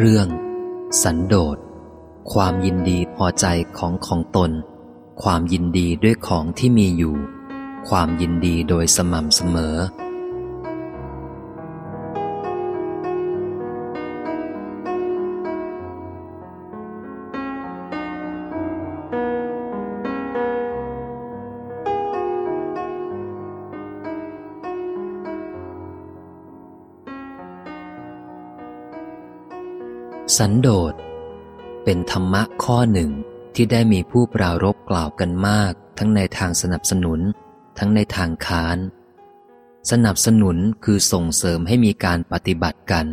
เรื่อง สันโดษ ความยินดีพอใจของของตน ความยินดีด้วยของที่มีอยู่ ความยินดีโดยสม่ำเสมอ สันโดษ เป็นธรรมะข้อหนึ่งที่ได้มีผู้ปรารบกล่าวกันมาก ทั้งในทางสนับสนุน ทั้งในทางค้าน สนับสนุนคือส่งเสริมให้มีการปฏิบัติกัน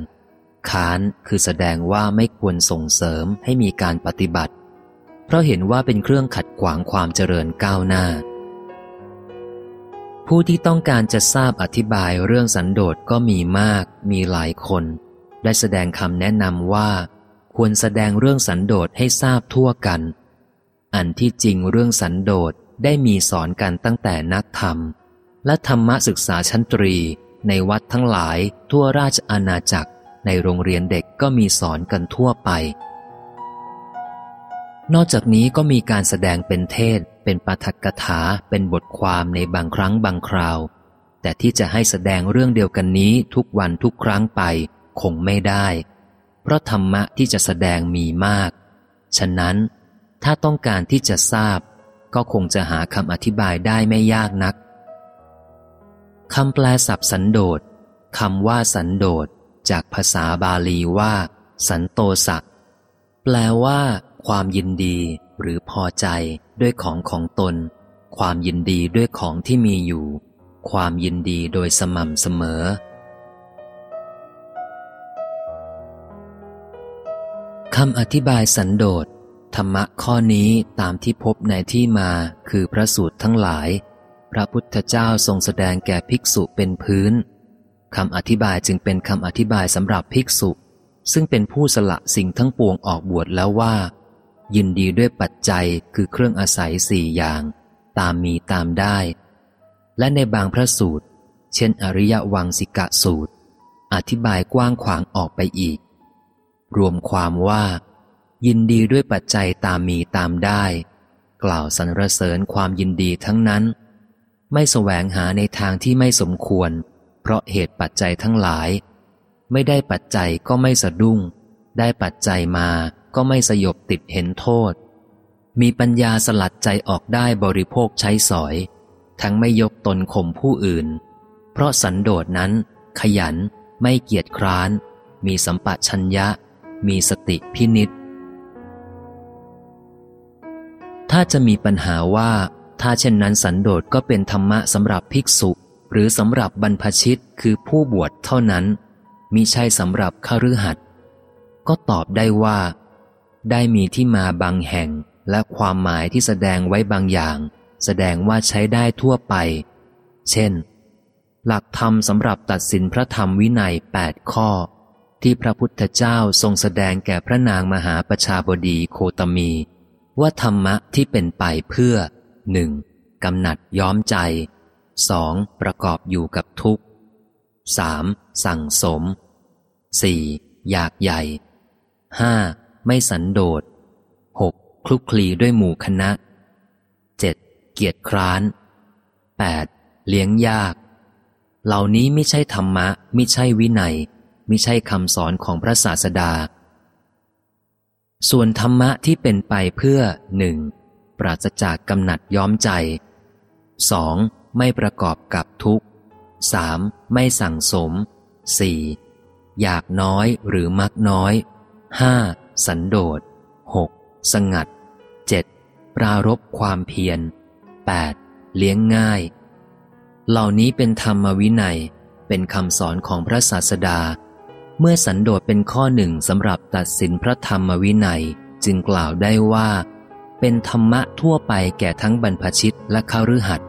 ค้านคือแสดงว่าไม่ควรส่งเสริมให้มีการปฏิบัติ เพราะเห็นว่าเป็นเครื่องขัดขวางความเจริญก้าวหน้า ผู้ที่ต้องการจะทราบอธิบายเรื่องสันโดษก็มีมาก มีหลายคน ได้แสดงคำแนะนำว่า ควรแสดงเรื่องสันโดษให้ทราบทั่วกัน อันที่จริงเรื่องสันโดษได้มีสอนกันตั้งแต่นักธรรม และธรรมศึกษาชั้นตรี ในวัดทั้งหลายทั่วราชอาณาจักร ในโรงเรียนเด็กก็มีสอนกันทั่วไป นอกจากนี้ก็มีการแสดงเป็นเทศ เป็นปาฐกถาเป็นบทความในบางครั้งบางคราว แต่ที่จะให้แสดงเรื่องเดียวกันนี้ทุกวันทุกครั้งไป คงไม่ได้ เพราะธรรมะที่จะแสดงมีมาก ฉะนั้นถ้าต้องการที่จะทราบ ก็คงจะหาคำอธิบายได้ไม่ยากนักคำแปลศัพท์สันโดษคำว่าสันโดษจากภาษาบาลีว่า สันโตสะแปลว่า ความยินดีหรือพอใจด้วยของของตน ความยินดีด้วยของที่มีอยู่ ความยินดีโดยสม่ำเสมอ คำอธิบายสันโดษธรรมะข้อนี้ตามที่พบในที่มาคือพระสูตรทั้งหลาย พระพุทธเจ้าทรงแสดงแก่ภิกษุเป็นพื้นคำอธิบายจึงเป็นคำอธิบายสำหรับภิกษุ ซึ่งเป็นผู้สละสิ่งทั้งปวงออกบวชแล้วว่า ยินดีด้วยปัจจัยคือเครื่องอาศัยสี่อย่าง ตามมีตามได้ และในบางพระสูตร เช่นอริยวังสิกะสูตร อธิบายกว้างขวางออกไปอีก รวมความว่า ยินดีด้วยปัจจัยตามมีตามได้ กล่าวสรรเสริญความยินดีทั้งนั้น ไม่แสวงหาในทางที่ไม่สมควร เพราะเหตุปัจจัยทั้งหลาย ไม่ได้ปัจจัยก็ไม่สะดุ้ง ได้ปัจจัยมาก็ไม่สยบติดเห็นโทษ มีปัญญาสลัดใจออกได้บริโภคใช้สอย ทั้งไม่ยกตนข่มผู้อื่น เพราะสันโดษนั้น ขยันไม่เกียจคร้าน มีสัมปะชัญญะ มีสติพินิษถ้าจะมีปัญหาว่า ถ้าเช่นนั้นสันโดษก็เป็นธรรมะสำหรับภิกษุ หรือสำหรับบรรพชิตคือผู้บวชเท่านั้นมิใช่สำหรับขรือหัดก็ตอบได้ว่า ได้มีที่มาบางแห่งและความหมายที่แสดงไว้บางอย่าง แสดงว่าใช้ได้ทั่วไป เช่น หลักธรรมสำหรับตัดสินพระธรรมวินัยแปดข้อ ที่พระพุทธเจ้าทรงแสดงแก่พระนางมหาประชาบดีโคตมี ว่าธรรมะที่เป็นไปเพื่อหนึ่งกำหนัดย้อมใจสองประกอบอยู่กับทุกข์สามสั่งสมสี่อยากใหญ่ห้าไม่สันโดษหกคลุกคลีด้วยหมู่คณะเจ็ดเกียรติคร้านแปดเลี้ยงยาก เหล่านี้ไม่ใช่ธรรมะ ไม่ใช่วินัย ม่ใช่คำสอนของพระศาสดา ส่วนธรรมะที่เป็นไปเพื่อหนึ่งปราศจากกำหนัดย้อมใจสองไม่ประกอบกับทุกข์สามไม่สั่งสมสี่อยากน้อยหรือมักน้อยห้าสันโดษหกสงัดเจ็ดปรารบความเพียรแปดเลี้ยงง่าย เหล่านี้เป็นธรรมวินัย เป็นคำสอนของพระศาสดา เมื่อสันโดษเป็นข้อหนึ่งสำหรับตัดสินพระธรรมวินัยจึงกล่าวได้ว่า เป็นธรรมะทั่วไปแก่ทั้งบรรพชิตและขรือหัด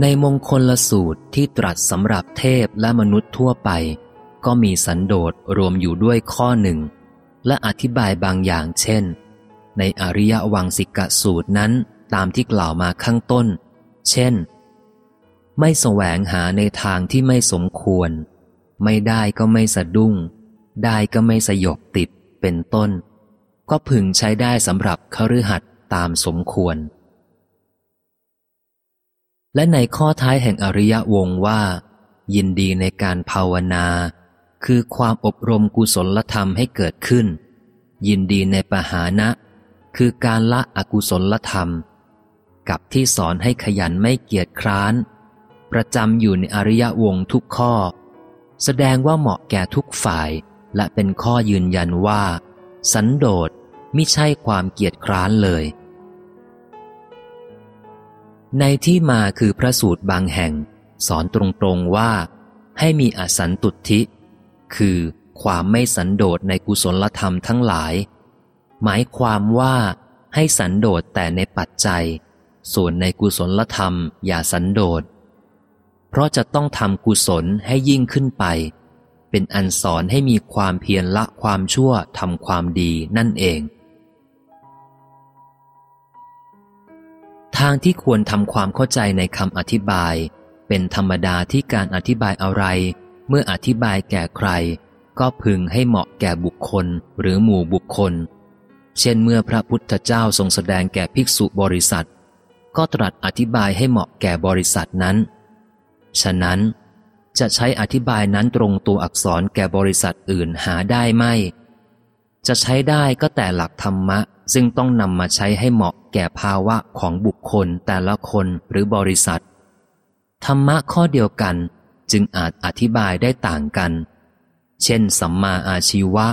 ในมงคลละสูตรที่ตรัสสำหรับเทพและมนุษย์ทั่วไป ก็มีสันโดษรวมอยู่ด้วยข้อหนึ่ง และอธิบายบางอย่างเช่น ในอริยวังสิกะสูตรนั้นตามที่กล่าวมาข้างต้น เช่น ไม่แสวงหาในทางที่ไม่สมควร ไม่ได้ก็ไม่สะดุ้ง ได้ก็ไม่สยบติดเป็นต้น ก็พึงใช้ได้สำหรับคฤหัสถ์ตามสมควร และในข้อท้ายแห่งอริยวงว่า ยินดีในการภาวนา คือความอบรมกุศลธรรมให้เกิดขึ้น ยินดีในปหานะ คือการละอกุศลธรรม กับที่สอนให้ขยันไม่เกียจคร้าน ประจำอยู่ในอริยวงทุกข้อ แสดงว่าเหมาะแก่ทุกฝ่าย และเป็นข้อยืนยันว่า สันโดษมิใช่ความเกียจคร้านเลย ในที่มาคือพระสูตรบางแห่ง สอนตรงๆว่า ให้มีอสันตุทิ คือความไม่สันโดษในกุศลธรรมทั้งหลาย หมายความว่าให้สันโดษแต่ในปัจจัย ส่วนในกุศลธรรมอย่าสันโดษ เพราะจะต้องทำกุศลให้ยิ่งขึ้นไป เป็นอันสอนให้มีความเพียรละความชั่วทำความดีนั่นเอง ทางที่ควรทำความเข้าใจในคำอธิบาย เป็นธรรมดาที่การอธิบายอะไร เมื่ออธิบายแก่ใคร ก็พึงให้เหมาะแก่บุคคลหรือหมู่บุคคล เช่นเมื่อพระพุทธเจ้าทรงแสดงแก่ภิกษุบริษัท ก็ตรัสอธิบายให้เหมาะแก่บริษัทนั้น ฉะนั้น จะใช้อธิบายนั้นตรงตัวอักษรแก่บริษัทอื่นหาได้ไม่ จะใช้ได้ก็แต่หลักธรรมะ ซึ่งต้องนำมาใช้ให้เหมาะแก่ภาวะของบุคคลแต่ละคนหรือบริษัท ธรรมะข้อเดียวกันจึงอาจอธิบายได้ต่างกัน เช่น สัมมาอาชีวะ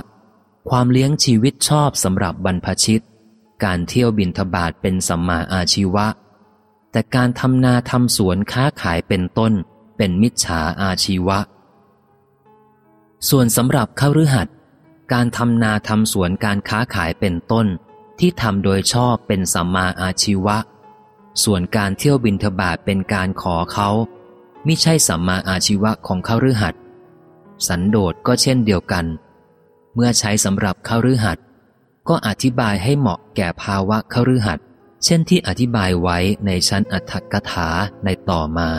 ความเลี้ยงชีวิตชอบสำหรับบรรพชิต การเที่ยวบินทบาทเป็นสัมมาอาชีวะ แต่การทำนาทำสวนค้าขายเป็นต้น เป็นมิจฉาอาชีวะ ส่วนสำหรับข้ารือหัดการทำนาทำสวนการค้าขายเป็นต้น ที่ทำโดยชอบเป็นสัมมาอาชีวะ ส่วนการเที่ยวบินทบาทเป็นการขอเขาไม่ใช่สัมมาอาชีวะของเขาฤหัสสันโดษก็เช่นเดียวกัน เมื่อใช้สำหรับเขาฤหัสก็อธิบายให้เหมาะแก่ภาวะเขาฤหัส เช่นที่อธิบายไว้ในชั้นอัตถกถาในต่อมา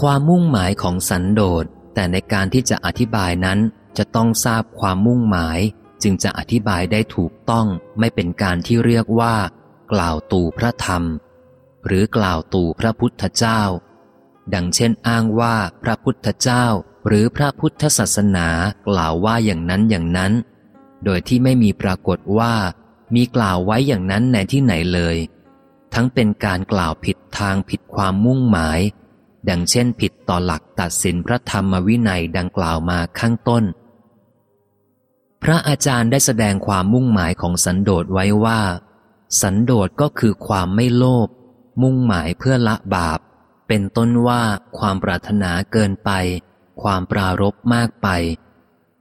ความมุ่งหมายของสันโดษ แต่ในการที่จะอธิบายนั้นจะต้องทราบความมุ่งหมาย จึงจะอธิบายได้ถูกต้องไม่เป็นการที่เรียกว่า กล่าวตู่พระธรรม หรือกล่าวตู่พระพุทธเจ้า ดังเช่นอ้างว่าพระพุทธเจ้าหรือพระพุทธศาสนากล่าวว่าอย่างนั้นอย่างนั้น โดยที่ไม่มีปรากฏว่า มีกล่าวไว้อย่างนั้นในที่ไหนเลย ทั้งเป็นการกล่าวผิดทางผิดความมุ่งหมาย ดังเช่นผิดต่อหลักตัดสินพระธรรมวินัยดังกล่าวมาข้างต้น พระอาจารย์ได้แสดงความมุ่งหมายของสันโดษไว้ว่า สันโดษก็คือความไม่โลภมุ่งหมายเพื่อละบาป เป็นต้นว่าความปรารถนาเกินไป ความปรารบมากไป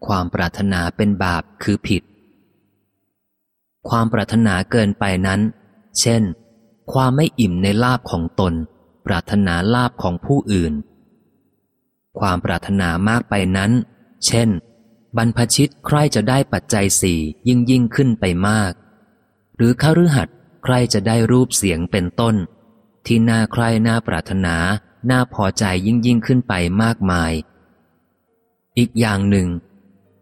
ความปรารถนาเป็นบาปคือผิด ความปรารถนาเกินไปนั้น เช่น ความไม่อิ่มในลาบของตน ปรารถนาลาบของผู้อื่น ความปรารถนามากไปนั้น เช่น บรรพชิตใครจะได้ปัจจัยสี่ยิ่งยิ่งขึ้นไปมาก หรือข้ารือหัดใครจะได้รูปเสียงเป็นต้น ที่น่าใครน่าปรารถนาน่าพอใจยิ่งยิ่งขึ้นไปมากมาย อีกอย่างหนึ่ง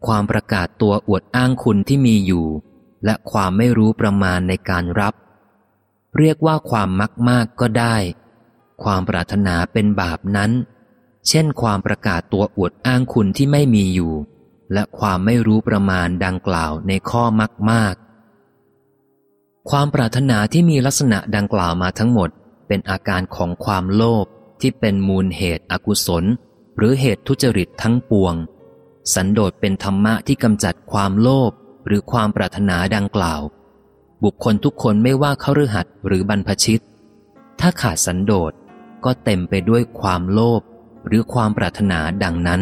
ความประกาศตัวอวดอ้างคุณที่มีอยู่ และความไม่รู้ประมาณในการรับ เรียกว่าความมักมากก็ได้ ความปรารถนาเป็นบาปนั้น เช่น ความประกาศตัวอวดอ้างคุณที่ไม่มีอยู่ และความไม่รู้ประมาณดังกล่าวในข้อมักมาก ความปรารถนาที่มีลักษณะดังกล่าวมาทั้งหมด เป็นอาการของความโลภที่เป็นมูลเหตุอกุศล หรือเหตุทุจริตทั้งปวง สันโดษเป็นธรรมะที่กำจัดความโลภหรือความปรารถนาดังกล่าว บุคคลทุกคนไม่ว่าเขาฤหัสหรือบรรพชิต ถ้าขาดสันโดษก็เต็มไปด้วยความโลภหรือความปรารถนาดังนั้น